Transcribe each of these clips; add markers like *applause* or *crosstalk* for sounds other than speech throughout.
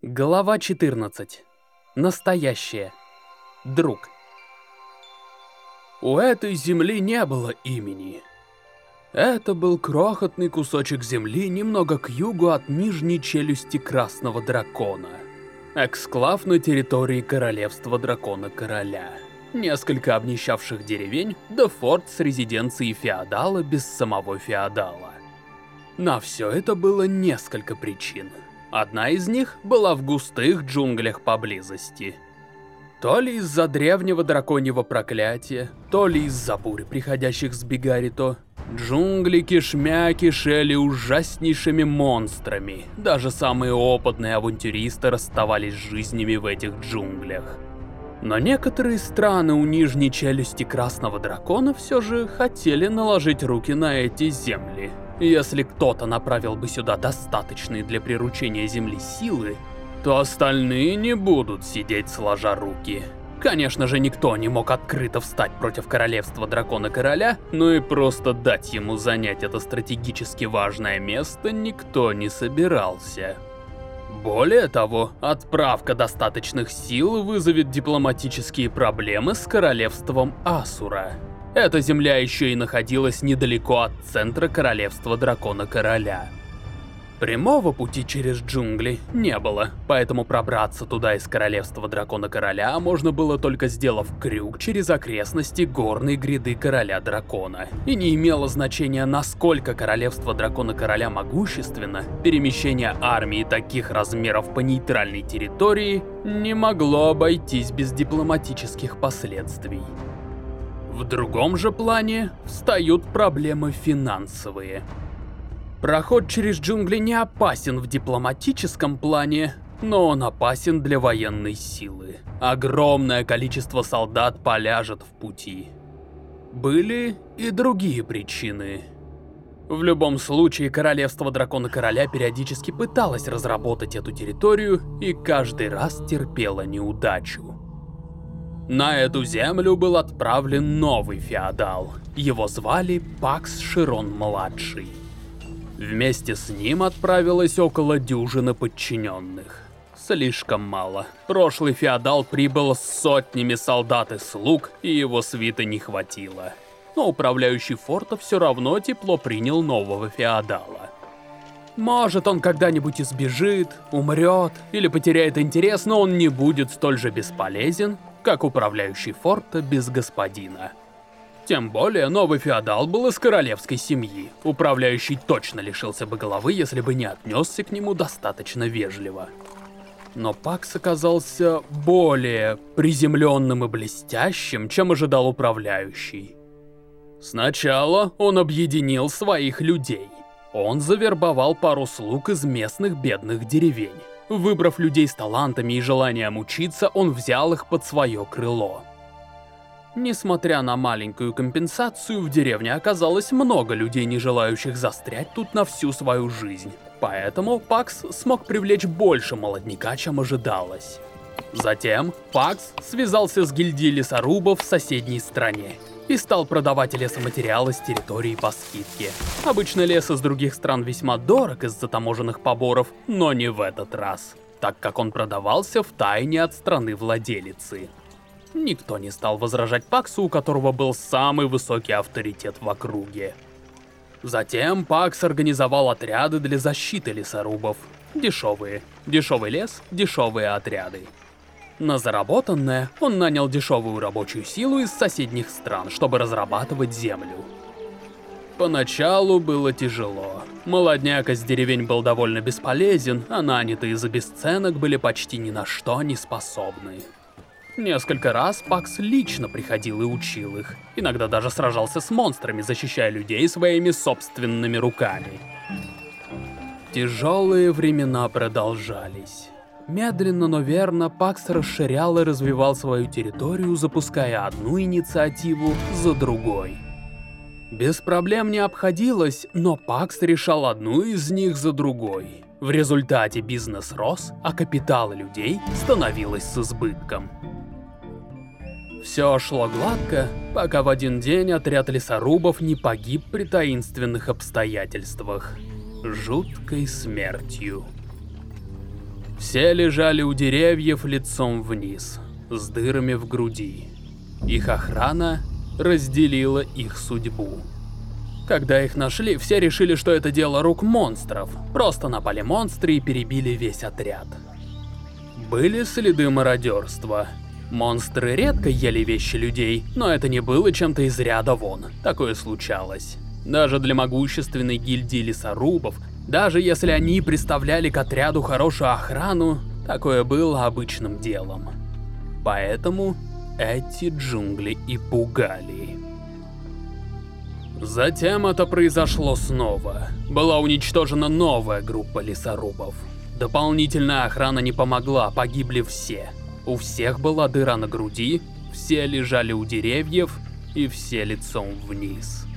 Глава 14. Настоящее. Друг. У этой земли не было имени. Это был крохотный кусочек земли немного к югу от нижней челюсти Красного Дракона. Эксклав на территории Королевства Дракона-Короля. Несколько обнищавших деревень, да форт с резиденцией феодала без самого феодала. На все это было несколько причин. Одна из них была в густых джунглях поблизости. То ли из-за древнего драконьего проклятия, то ли из-за бурь, приходящих с Бигарито, джунгли кишмя кишели ужаснейшими монстрами. Даже самые опытные авантюристы расставались с жизнями в этих джунглях. Но некоторые страны у нижней челюсти Красного Дракона все же хотели наложить руки на эти земли. Если кто-то направил бы сюда достаточные для приручения Земли силы, то остальные не будут сидеть сложа руки. Конечно же, никто не мог открыто встать против королевства Дракона-Короля, но и просто дать ему занять это стратегически важное место никто не собирался. Более того, отправка достаточных сил вызовет дипломатические проблемы с королевством Асура. Эта земля еще и находилась недалеко от центра королевства дракона-короля. Прямого пути через джунгли не было, поэтому пробраться туда из королевства дракона-короля можно было только сделав крюк через окрестности горной гряды короля-дракона. И не имело значения, насколько королевство дракона-короля могущественно, перемещение армии таких размеров по нейтральной территории не могло обойтись без дипломатических последствий. В другом же плане встают проблемы финансовые. Проход через джунгли не опасен в дипломатическом плане, но он опасен для военной силы. Огромное количество солдат поляжет в пути. Были и другие причины. В любом случае, Королевство Дракона Короля периодически пыталось разработать эту территорию и каждый раз терпело неудачу. На эту землю был отправлен новый феодал. Его звали Пакс Широн-младший. Вместе с ним отправилось около дюжины подчиненных. Слишком мало. Прошлый феодал прибыл с сотнями солдат и слуг, и его свиты не хватило. Но управляющий форта все равно тепло принял нового феодала. Может, он когда-нибудь избежит, умрет или потеряет интерес, но он не будет столь же бесполезен, как управляющий форта без господина. Тем более, новый феодал был из королевской семьи. Управляющий точно лишился бы головы, если бы не отнесся к нему достаточно вежливо. Но Пакс оказался более приземленным и блестящим, чем ожидал управляющий. Сначала он объединил своих людей. Он завербовал пару слуг из местных бедных деревень. Выбрав людей с талантами и желанием учиться, он взял их под свое крыло. Несмотря на маленькую компенсацию, в деревне оказалось много людей, не желающих застрять тут на всю свою жизнь. Поэтому Пакс смог привлечь больше молодняка, чем ожидалось. Затем Пакс связался с гильдией лесорубов в соседней стране и стал продавать лесоматериалы с территории по скидке. Обычно лес из других стран весьма дорог из-за таможенных поборов, но не в этот раз, так как он продавался в тайне от страны владелицы. Никто не стал возражать Паксу, у которого был самый высокий авторитет в округе. Затем Пакс организовал отряды для защиты лесорубов. Дешевые. Дешевый лес, дешевые отряды. На заработанное он нанял дешевую рабочую силу из соседних стран, чтобы разрабатывать землю. Поначалу было тяжело. Молодняк из деревень был довольно бесполезен, а нанятые за бесценок были почти ни на что не способны. Несколько раз Пакс лично приходил и учил их. Иногда даже сражался с монстрами, защищая людей своими собственными руками. Тяжелые времена продолжались. Медленно, но верно, Пакс расширял и развивал свою территорию, запуская одну инициативу за другой. Без проблем не обходилось, но Пакс решал одну из них за другой. В результате бизнес рос, а капитал людей становилось с избытком. Все шло гладко, пока в один день отряд лесорубов не погиб при таинственных обстоятельствах. Жуткой смертью. Все лежали у деревьев лицом вниз, с дырами в груди. Их охрана разделила их судьбу. Когда их нашли, все решили, что это дело рук монстров. Просто напали монстры и перебили весь отряд. Были следы мародерства. Монстры редко ели вещи людей, но это не было чем-то из ряда вон. Такое случалось. Даже для могущественной гильдии лесорубов, даже если они представляли к отряду хорошую охрану, такое было обычным делом. Поэтому эти джунгли и пугали. Затем это произошло снова. Была уничтожена новая группа лесорубов. Дополнительная охрана не помогла, погибли все. У всех была дыра на груди, все лежали у деревьев и все лицом вниз.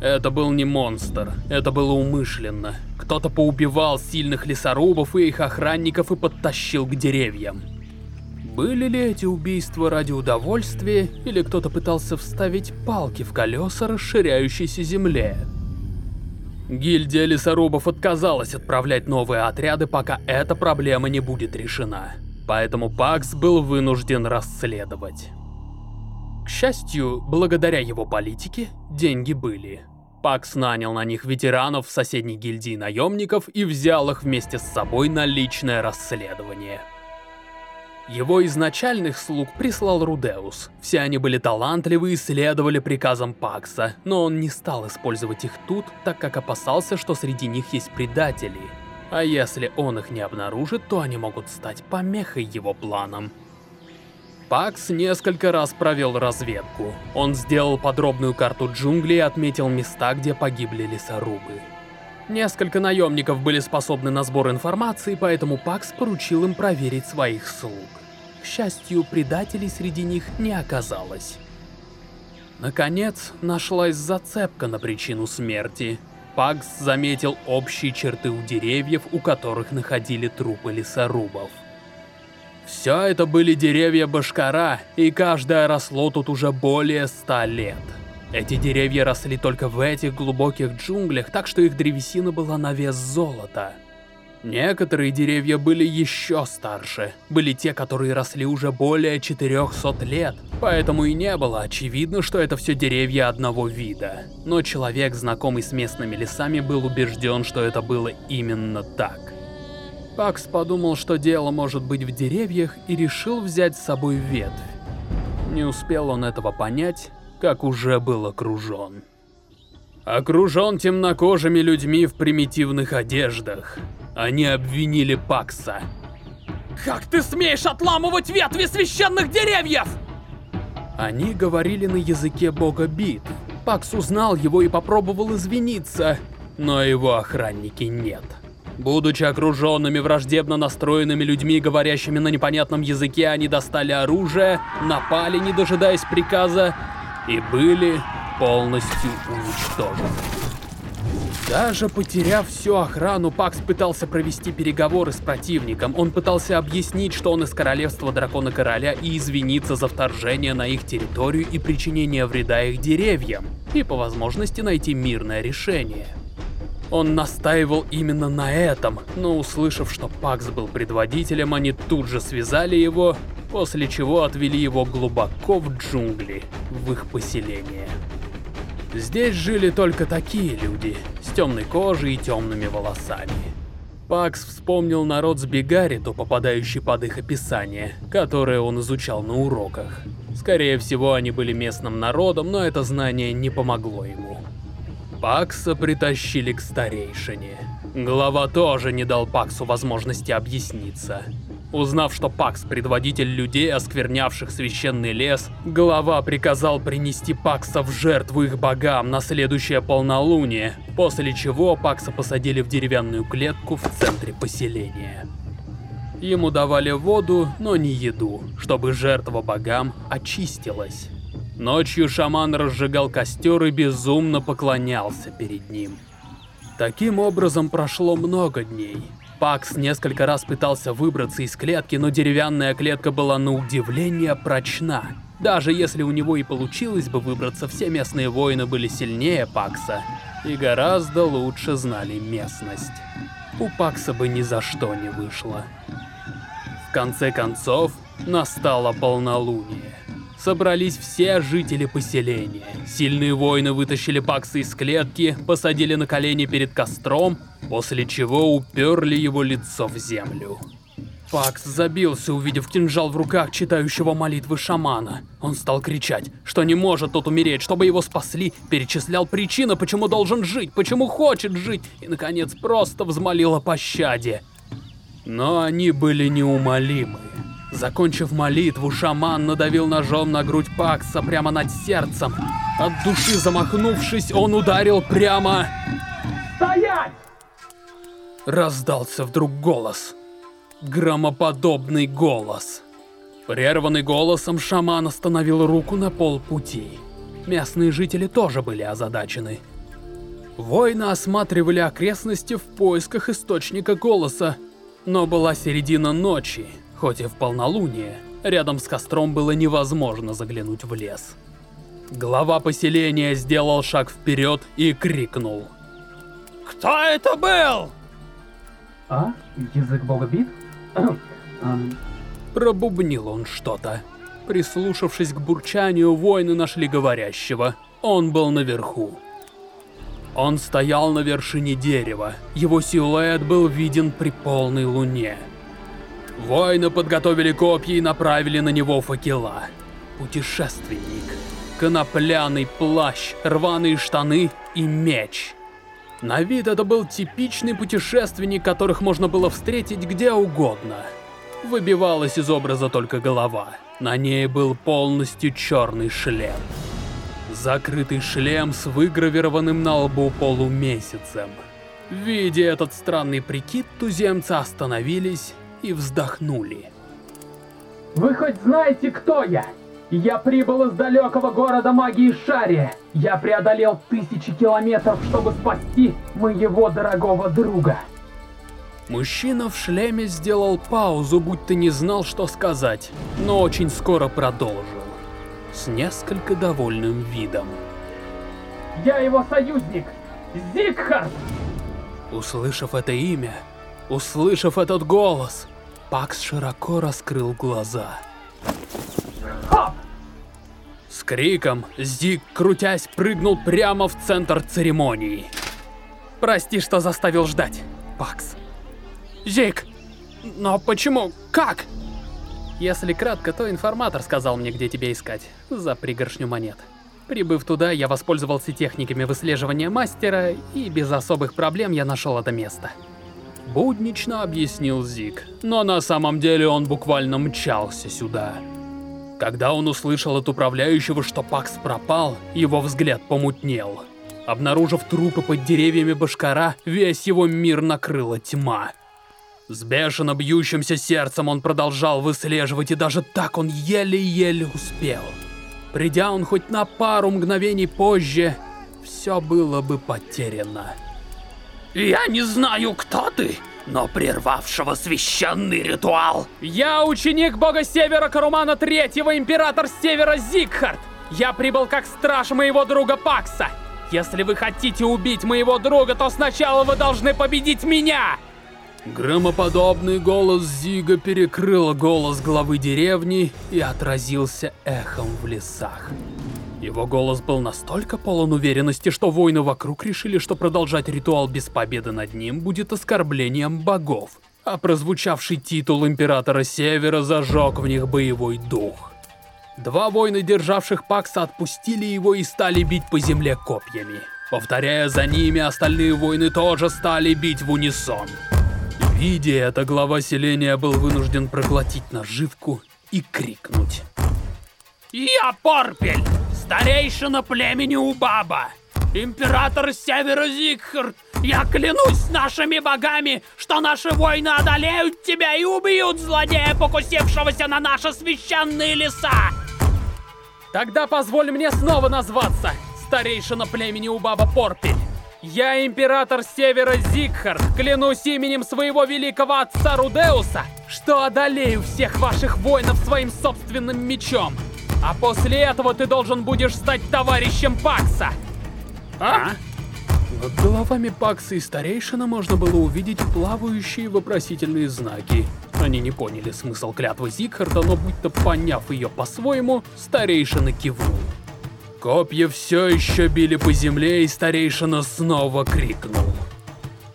Это был не монстр, это было умышленно. Кто-то поубивал сильных лесорубов и их охранников и подтащил к деревьям. Были ли эти убийства ради удовольствия, или кто-то пытался вставить палки в колеса расширяющейся земле? Гильдия лесорубов отказалась отправлять новые отряды, пока эта проблема не будет решена. Поэтому Пакс был вынужден расследовать. К счастью, благодаря его политике, деньги были. Пакс нанял на них ветеранов в соседней гильдии наемников и взял их вместе с собой на личное расследование. Его изначальных слуг прислал Рудеус. Все они были талантливы и следовали приказам Пакса, но он не стал использовать их тут, так как опасался, что среди них есть предатели. А если он их не обнаружит, то они могут стать помехой его планам. Пакс несколько раз провел разведку. Он сделал подробную карту джунглей и отметил места, где погибли лесорубы. Несколько наемников были способны на сбор информации, поэтому Пакс поручил им проверить своих слуг. К счастью, предателей среди них не оказалось. Наконец, нашлась зацепка на причину смерти. Пакс заметил общие черты у деревьев, у которых находили трупы лесорубов. Все это были деревья Башкара, и каждое росло тут уже более ста лет. Эти деревья росли только в этих глубоких джунглях, так что их древесина была на вес золота. Некоторые деревья были еще старше, были те, которые росли уже более 400 лет, поэтому и не было очевидно, что это все деревья одного вида. Но человек, знакомый с местными лесами, был убежден, что это было именно так. Пакс подумал, что дело может быть в деревьях, и решил взять с собой ветвь. Не успел он этого понять, как уже был окружен. Окружен темнокожими людьми в примитивных одеждах. Они обвинили Пакса. Как ты смеешь отламывать ветви священных деревьев? Они говорили на языке бога бит. Пакс узнал его и попробовал извиниться, но его охранники нет. Будучи окруженными враждебно настроенными людьми, говорящими на непонятном языке, они достали оружие, напали, не дожидаясь приказа, и были полностью уничтожены. Даже потеряв всю охрану, Пакс пытался провести переговоры с противником. Он пытался объяснить, что он из королевства Дракона Короля и извиниться за вторжение на их территорию и причинение вреда их деревьям, и по возможности найти мирное решение. Он настаивал именно на этом, но услышав, что Пакс был предводителем, они тут же связали его, после чего отвели его глубоко в джунгли, в их поселение. Здесь жили только такие люди, с темной кожей и темными волосами. Пакс вспомнил народ с Бигарито, попадающий под их описание, которое он изучал на уроках. Скорее всего, они были местным народом, но это знание не помогло ему. Пакса притащили к старейшине. Глава тоже не дал Паксу возможности объясниться. Узнав, что Пакс – предводитель людей, осквернявших священный лес, глава приказал принести Пакса в жертву их богам на следующее полнолуние, после чего Пакса посадили в деревянную клетку в центре поселения. Ему давали воду, но не еду, чтобы жертва богам очистилась. Ночью шаман разжигал костер и безумно поклонялся перед ним. Таким образом прошло много дней. Пакс несколько раз пытался выбраться из клетки, но деревянная клетка была на удивление прочна. Даже если у него и получилось бы выбраться, все местные воины были сильнее Пакса и гораздо лучше знали местность. у Пакса бы ни за что не вышло. В конце концов, настало полнолуние. Собрались все жители поселения. Сильные воины вытащили Пакса из клетки, посадили на колени перед костром, после чего уперли его лицо в землю. Пакс забился, увидев кинжал в руках читающего молитвы шамана. Он стал кричать, что не может тот умереть, чтобы его спасли, перечислял причины, почему должен жить, почему хочет жить, и, наконец, просто взмолил о пощаде. Но они были неумолимы. Закончив молитву, шаман надавил ножом на грудь Пакса прямо над сердцем. От души замахнувшись, он ударил прямо... Стоять! Раздался вдруг голос. Громоподобный голос. Прерванный голосом, шаман остановил руку на полпути. Местные жители тоже были озадачены. Воины осматривали окрестности в поисках источника голоса, но была середина ночи, хоть и в полнолуние, рядом с костром было невозможно заглянуть в лес. Глава поселения сделал шаг вперед и крикнул. Кто это был? А? Язык бога бит? *clears throat* Пробубнил он что-то. Прислушавшись к бурчанию, воины нашли говорящего. Он был наверху. Он стоял на вершине дерева. Его силуэт был виден при полной луне. Воины подготовили копья и направили на него факела. Путешественник. Конопляный плащ, рваные штаны и меч. На вид это был типичный путешественник, которых можно было встретить где угодно. Выбивалась из образа только голова. На ней был полностью черный шлем. Закрытый шлем с выгравированным на лбу полумесяцем. Видя этот странный прикид, туземцы остановились и вздохнули. Вы хоть знаете, кто я? Я прибыл из далекого города магии Шария. Я преодолел тысячи километров, чтобы спасти моего дорогого друга. Мужчина в шлеме сделал паузу, будто не знал, что сказать, но очень скоро продолжил. С несколько довольным видом. Я его союзник, Зигхард! Услышав это имя, услышав этот голос, Пакс широко раскрыл глаза. С криком Зиг, крутясь, прыгнул прямо в центр церемонии. Прости, что заставил ждать, Пакс. Зиг! Но почему? Как? Если кратко, то информатор сказал мне, где тебя искать, за пригоршню монет. Прибыв туда, я воспользовался техниками выслеживания мастера, и без особых проблем я нашел это место. Буднично объяснил Зиг, но на самом деле он буквально мчался сюда. Когда он услышал от управляющего, что Пакс пропал, его взгляд помутнел. Обнаружив трупы под деревьями Башкара, весь его мир накрыла тьма. С бешено бьющимся сердцем он продолжал выслеживать, и даже так он еле-еле успел. Придя он хоть на пару мгновений позже, все было бы потеряно. Я не знаю, кто ты, но прервавшего священный ритуал. Я ученик бога Севера Карумана Третьего, император Севера Зигхард. Я прибыл как страж моего друга Пакса. Если вы хотите убить моего друга, то сначала вы должны победить меня. Громоподобный голос Зига перекрыл голос главы деревни и отразился эхом в лесах. Его голос был настолько полон уверенности, что воины вокруг решили, что продолжать ритуал без победы над ним будет оскорблением богов. А прозвучавший титул Императора Севера зажег в них боевой дух. Два воина, державших Пакса, отпустили его и стали бить по земле копьями. Повторяя за ними, остальные воины тоже стали бить в унисон. Видя это, глава селения был вынужден проглотить наживку и крикнуть. Я Порпель, старейшина племени Убаба, император Севера Зигхард. Я клянусь нашими богами, что наши воины одолеют тебя и убьют злодея, покусившегося на наши священные леса. Тогда позволь мне снова назваться, старейшина племени Убаба Порпель. Я император Севера Зигхард, клянусь именем своего великого отца Рудеуса, что одолею всех ваших воинов своим собственным мечом. А после этого ты должен будешь стать товарищем Пакса. А? Над головами Пакса и Старейшина можно было увидеть плавающие вопросительные знаки. Они не поняли смысл клятвы Зигхарда, но будто поняв ее по-своему, Старейшина кивнул. Копья все еще били по земле, и Старейшина снова крикнул.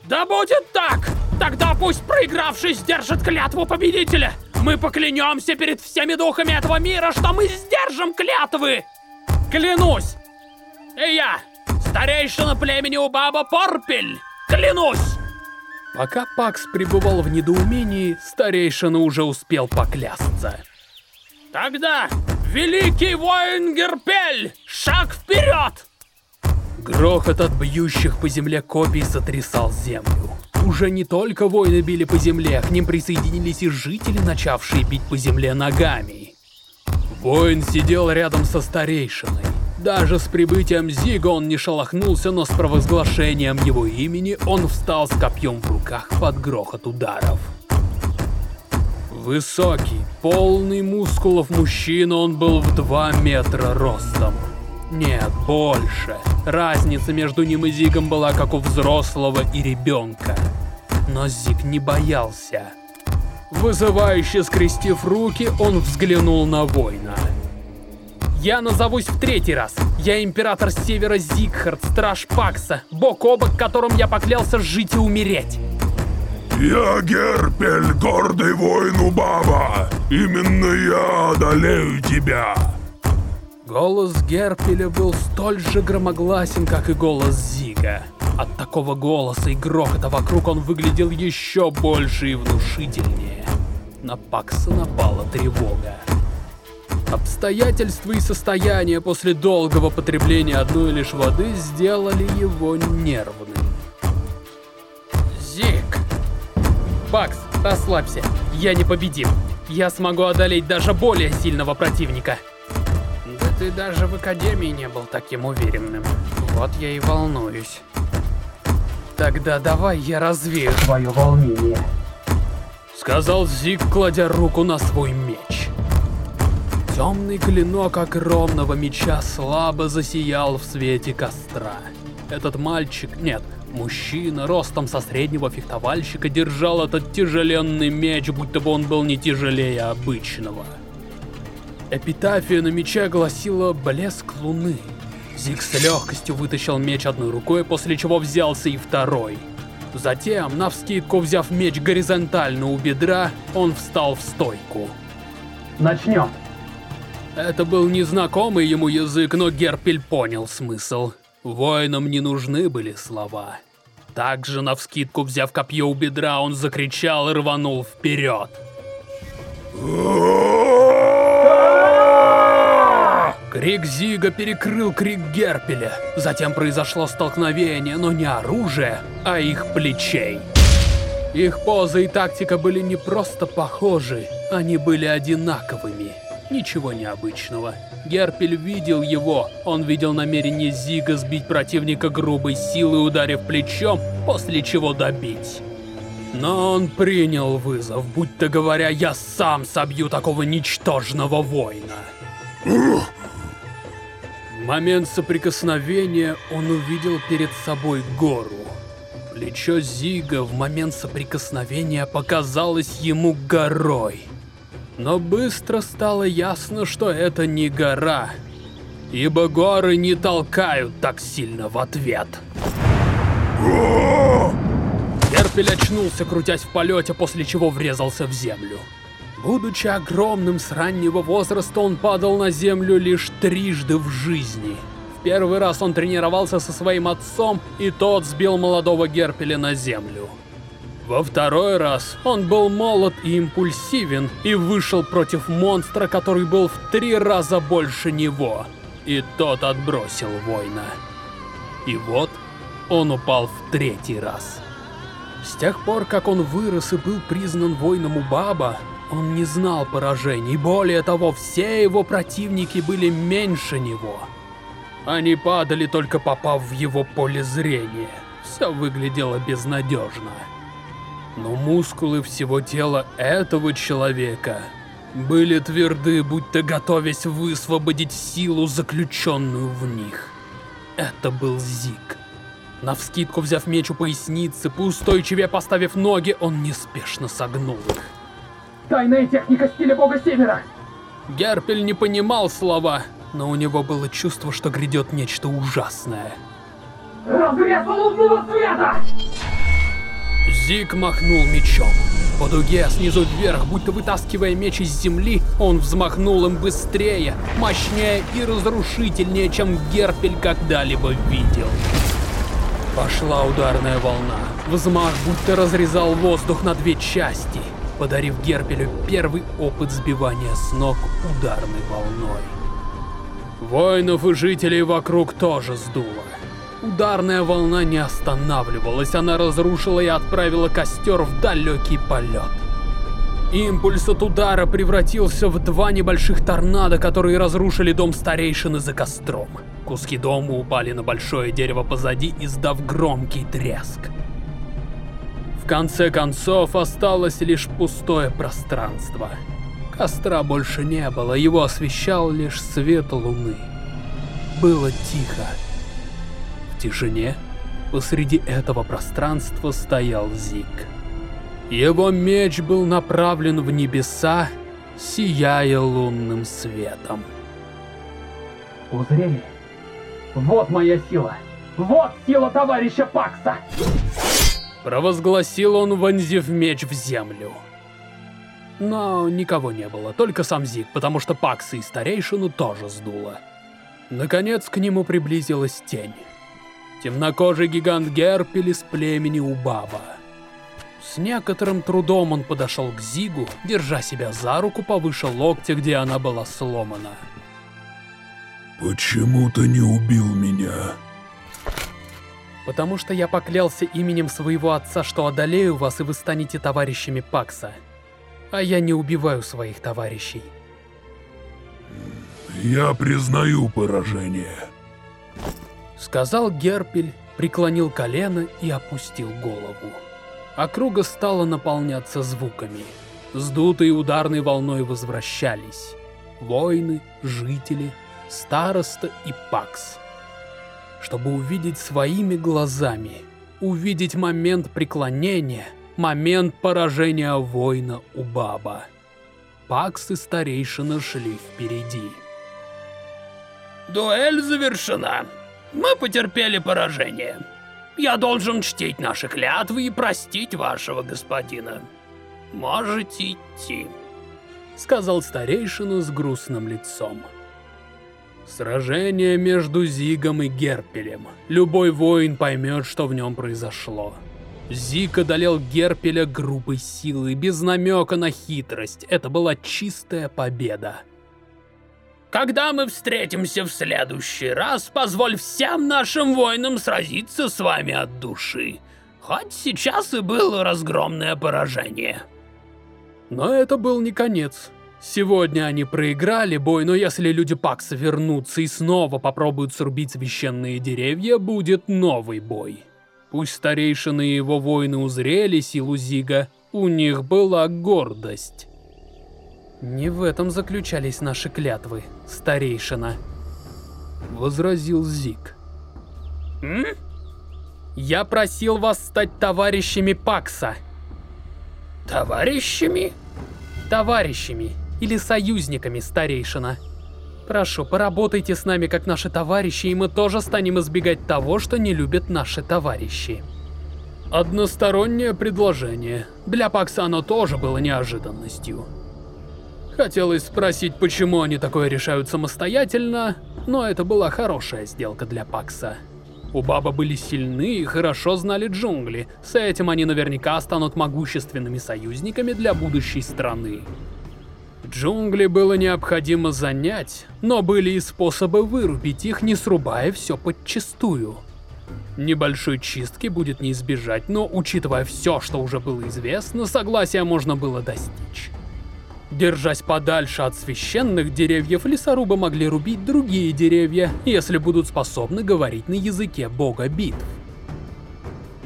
Да будет так! Тогда пусть проигравший сдержит клятву победителя! Мы поклянемся перед всеми духами этого мира, что мы сдержим клятвы! Клянусь! И я, старейшина племени Убаба Порпель, клянусь! Пока Пакс пребывал в недоумении, старейшина уже успел поклясться. Тогда, великий воин Герпель, шаг вперед! Грохот от бьющих по земле копий сотрясал землю. Уже не только воины били по земле, к ним присоединились и жители, начавшие бить по земле ногами. Воин сидел рядом со старейшиной. Даже с прибытием Зига он не шелохнулся, но с провозглашением его имени он встал с копьем в руках под грохот ударов. Высокий, полный мускулов мужчина, он был в 2 метра ростом. Нет, больше. Разница между ним и Зигом была как у взрослого и ребенка. Но Зиг не боялся. Вызывающе скрестив руки, он взглянул на воина. Я назовусь в третий раз. Я император Севера Зигхард, страж Пакса, бок о бок, которым я поклялся жить и умереть. Я Герпель, гордый воин Убава. Именно я одолею тебя. Голос Герпеля был столь же громогласен, как и голос Зига. От такого голоса и грохота вокруг он выглядел еще больше и внушительнее. На Пакса напала тревога. Обстоятельства и состояние после долгого потребления одной лишь воды сделали его нервным. Зиг! Пакс, расслабься, я непобедим. Я смогу одолеть даже более сильного противника ты даже в Академии не был таким уверенным. Вот я и волнуюсь. Тогда давай я развею твое волнение. Сказал Зиг, кладя руку на свой меч. Темный клинок огромного меча слабо засиял в свете костра. Этот мальчик, нет, мужчина, ростом со среднего фехтовальщика, держал этот тяжеленный меч, будто бы он был не тяжелее обычного. Эпитафия на мече гласила «Блеск луны». Зиг с легкостью вытащил меч одной рукой, после чего взялся и второй. Затем, навскидку взяв меч горизонтально у бедра, он встал в стойку. Начнем. Это был незнакомый ему язык, но Герпель понял смысл. Воинам не нужны были слова. Также, навскидку взяв копье у бедра, он закричал и рванул вперед. Крик Зига перекрыл крик Герпеля. Затем произошло столкновение, но не оружия, а их плечей. Их поза и тактика были не просто похожи, они были одинаковыми. Ничего необычного. Герпель видел его, он видел намерение Зига сбить противника грубой силой, ударив плечом, после чего добить. Но он принял вызов, будто говоря, я сам собью такого ничтожного воина момент соприкосновения он увидел перед собой гору. Плечо Зига в момент соприкосновения показалось ему горой. Но быстро стало ясно, что это не гора, ибо горы не толкают так сильно в ответ. Герпель очнулся, крутясь в полете, после чего врезался в землю. Будучи огромным с раннего возраста, он падал на землю лишь трижды в жизни. В первый раз он тренировался со своим отцом, и тот сбил молодого Герпеля на землю. Во второй раз он был молод и импульсивен, и вышел против монстра, который был в три раза больше него. И тот отбросил воина. И вот он упал в третий раз. С тех пор, как он вырос и был признан воином у Баба, он не знал поражений, более того, все его противники были меньше него. Они падали только попав в его поле зрения. Все выглядело безнадежно. Но мускулы всего тела этого человека были тверды, будто готовясь высвободить силу, заключенную в них. Это был Зик. Навскидку взяв меч у поясницы, поустойчивее поставив ноги, он неспешно согнул их. Тайная техника стиля бога севера! Герпель не понимал слова, но у него было чувство, что грядет нечто ужасное. Разрез лунного света! Зиг махнул мечом. По дуге, снизу вверх, будто вытаскивая меч из земли, он взмахнул им быстрее, мощнее и разрушительнее, чем Герпель когда-либо видел. Пошла ударная волна. Взмах будто разрезал воздух на две части, подарив Герпелю первый опыт сбивания с ног ударной волной. Воинов и жителей вокруг тоже сдуло. Ударная волна не останавливалась, она разрушила и отправила костер в далекий полет. Импульс от удара превратился в два небольших торнадо, которые разрушили дом старейшины за костром. Куски дома упали на большое дерево позади, издав громкий треск. В конце концов, осталось лишь пустое пространство. Костра больше не было, его освещал лишь свет луны. Было тихо тишине посреди этого пространства стоял Зиг. Его меч был направлен в небеса, сияя лунным светом. Узрели? Вот моя сила! Вот сила товарища Пакса! Провозгласил он, вонзив меч в землю. Но никого не было, только сам Зиг, потому что Пакса и старейшину тоже сдуло. Наконец к нему приблизилась тень темнокожий гигант Герпель из племени Убаба. С некоторым трудом он подошел к Зигу, держа себя за руку повыше локтя, где она была сломана. «Почему ты не убил меня?» «Потому что я поклялся именем своего отца, что одолею вас, и вы станете товарищами Пакса. А я не убиваю своих товарищей». «Я признаю поражение». Сказал Герпель, преклонил колено и опустил голову. Округа стала наполняться звуками. Сдутые ударной волной возвращались. Воины, жители, староста и пакс. Чтобы увидеть своими глазами, увидеть момент преклонения, момент поражения воина у баба. Пакс и старейшина шли впереди. Дуэль завершена. Мы потерпели поражение. Я должен чтить наши клятвы и простить вашего господина. Можете идти. Сказал старейшину с грустным лицом. Сражение между Зигом и Герпелем. Любой воин поймет, что в нем произошло. Зиг одолел Герпеля грубой силой, без намека на хитрость. Это была чистая победа. Когда мы встретимся в следующий раз, позволь всем нашим воинам сразиться с вами от души. Хоть сейчас и было разгромное поражение. Но это был не конец. Сегодня они проиграли бой, но если люди Пакса вернутся и снова попробуют срубить священные деревья, будет новый бой. Пусть старейшины и его воины узрели силу Зига, у них была гордость. Не в этом заключались наши клятвы, старейшина. Возразил Зик. М? Я просил вас стать товарищами Пакса. Товарищами? Товарищами или союзниками, старейшина. Прошу, поработайте с нами как наши товарищи, и мы тоже станем избегать того, что не любят наши товарищи. Одностороннее предложение. Для Пакса оно тоже было неожиданностью. Хотелось спросить, почему они такое решают самостоятельно, но это была хорошая сделка для Пакса. У Баба были сильны и хорошо знали джунгли, с этим они наверняка станут могущественными союзниками для будущей страны. Джунгли было необходимо занять, но были и способы вырубить их, не срубая все подчистую. Небольшой чистки будет не избежать, но учитывая все, что уже было известно, согласия можно было достичь. Держась подальше от священных деревьев, лесорубы могли рубить другие деревья, если будут способны говорить на языке бога битв.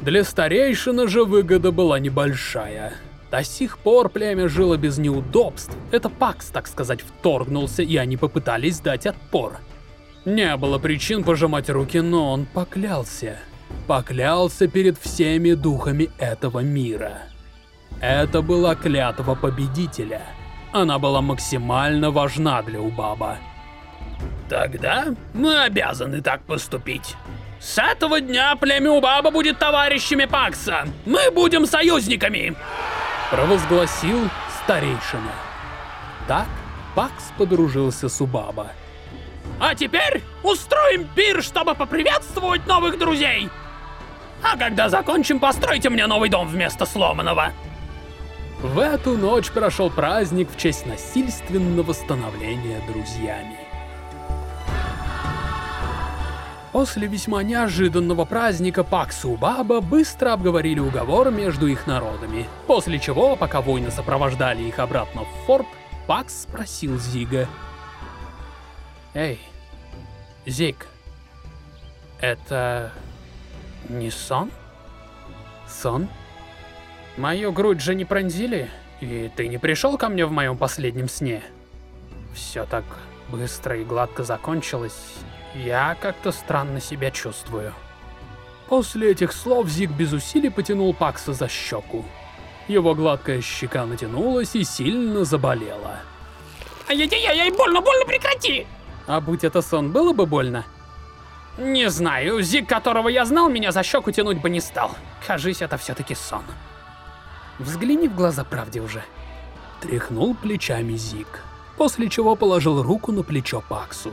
Для старейшины же выгода была небольшая. До сих пор племя жило без неудобств. Это Пакс, так сказать, вторгнулся, и они попытались дать отпор. Не было причин пожимать руки, но он поклялся. поклялся перед всеми духами этого мира. Это была клятва победителя. Она была максимально важна для Убаба. Тогда мы обязаны так поступить. С этого дня племя Убаба будет товарищами Пакса. Мы будем союзниками. Провозгласил старейшина. Так Пакс подружился с Убаба. А теперь устроим пир, чтобы поприветствовать новых друзей. А когда закончим, постройте мне новый дом вместо сломанного. В эту ночь прошел праздник в честь насильственного становления друзьями. После весьма неожиданного праздника Пакс и Убаба быстро обговорили уговор между их народами. После чего, пока воины сопровождали их обратно в форт, Пакс спросил Зига. «Эй, Зиг, это не сон? Сон? Мою грудь же не пронзили, и ты не пришел ко мне в моем последнем сне? Все так быстро и гладко закончилось, я как-то странно себя чувствую. После этих слов Зиг без усилий потянул Пакса за щеку. Его гладкая щека натянулась и сильно заболела. Ай-яй-яй, больно, больно, прекрати! А будь это сон, было бы больно? Не знаю, Зиг, которого я знал, меня за щеку тянуть бы не стал. Кажись, это все-таки сон. Взгляни в глаза правде уже. Тряхнул плечами Зиг, после чего положил руку на плечо Паксу.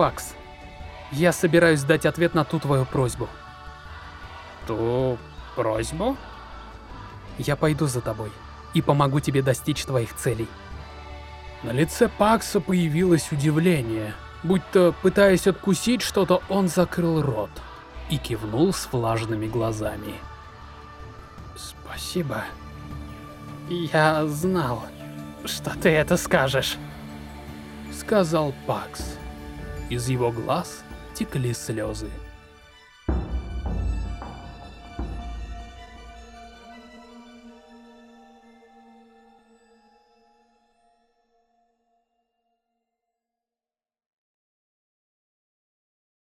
Пакс, я собираюсь дать ответ на ту твою просьбу. Ту просьбу? Я пойду за тобой и помогу тебе достичь твоих целей. На лице Пакса появилось удивление. Будто, пытаясь откусить что-то, он закрыл рот и кивнул с влажными глазами. Спасибо. Я знал, что ты это скажешь. Сказал Пакс. Из его глаз текли слезы.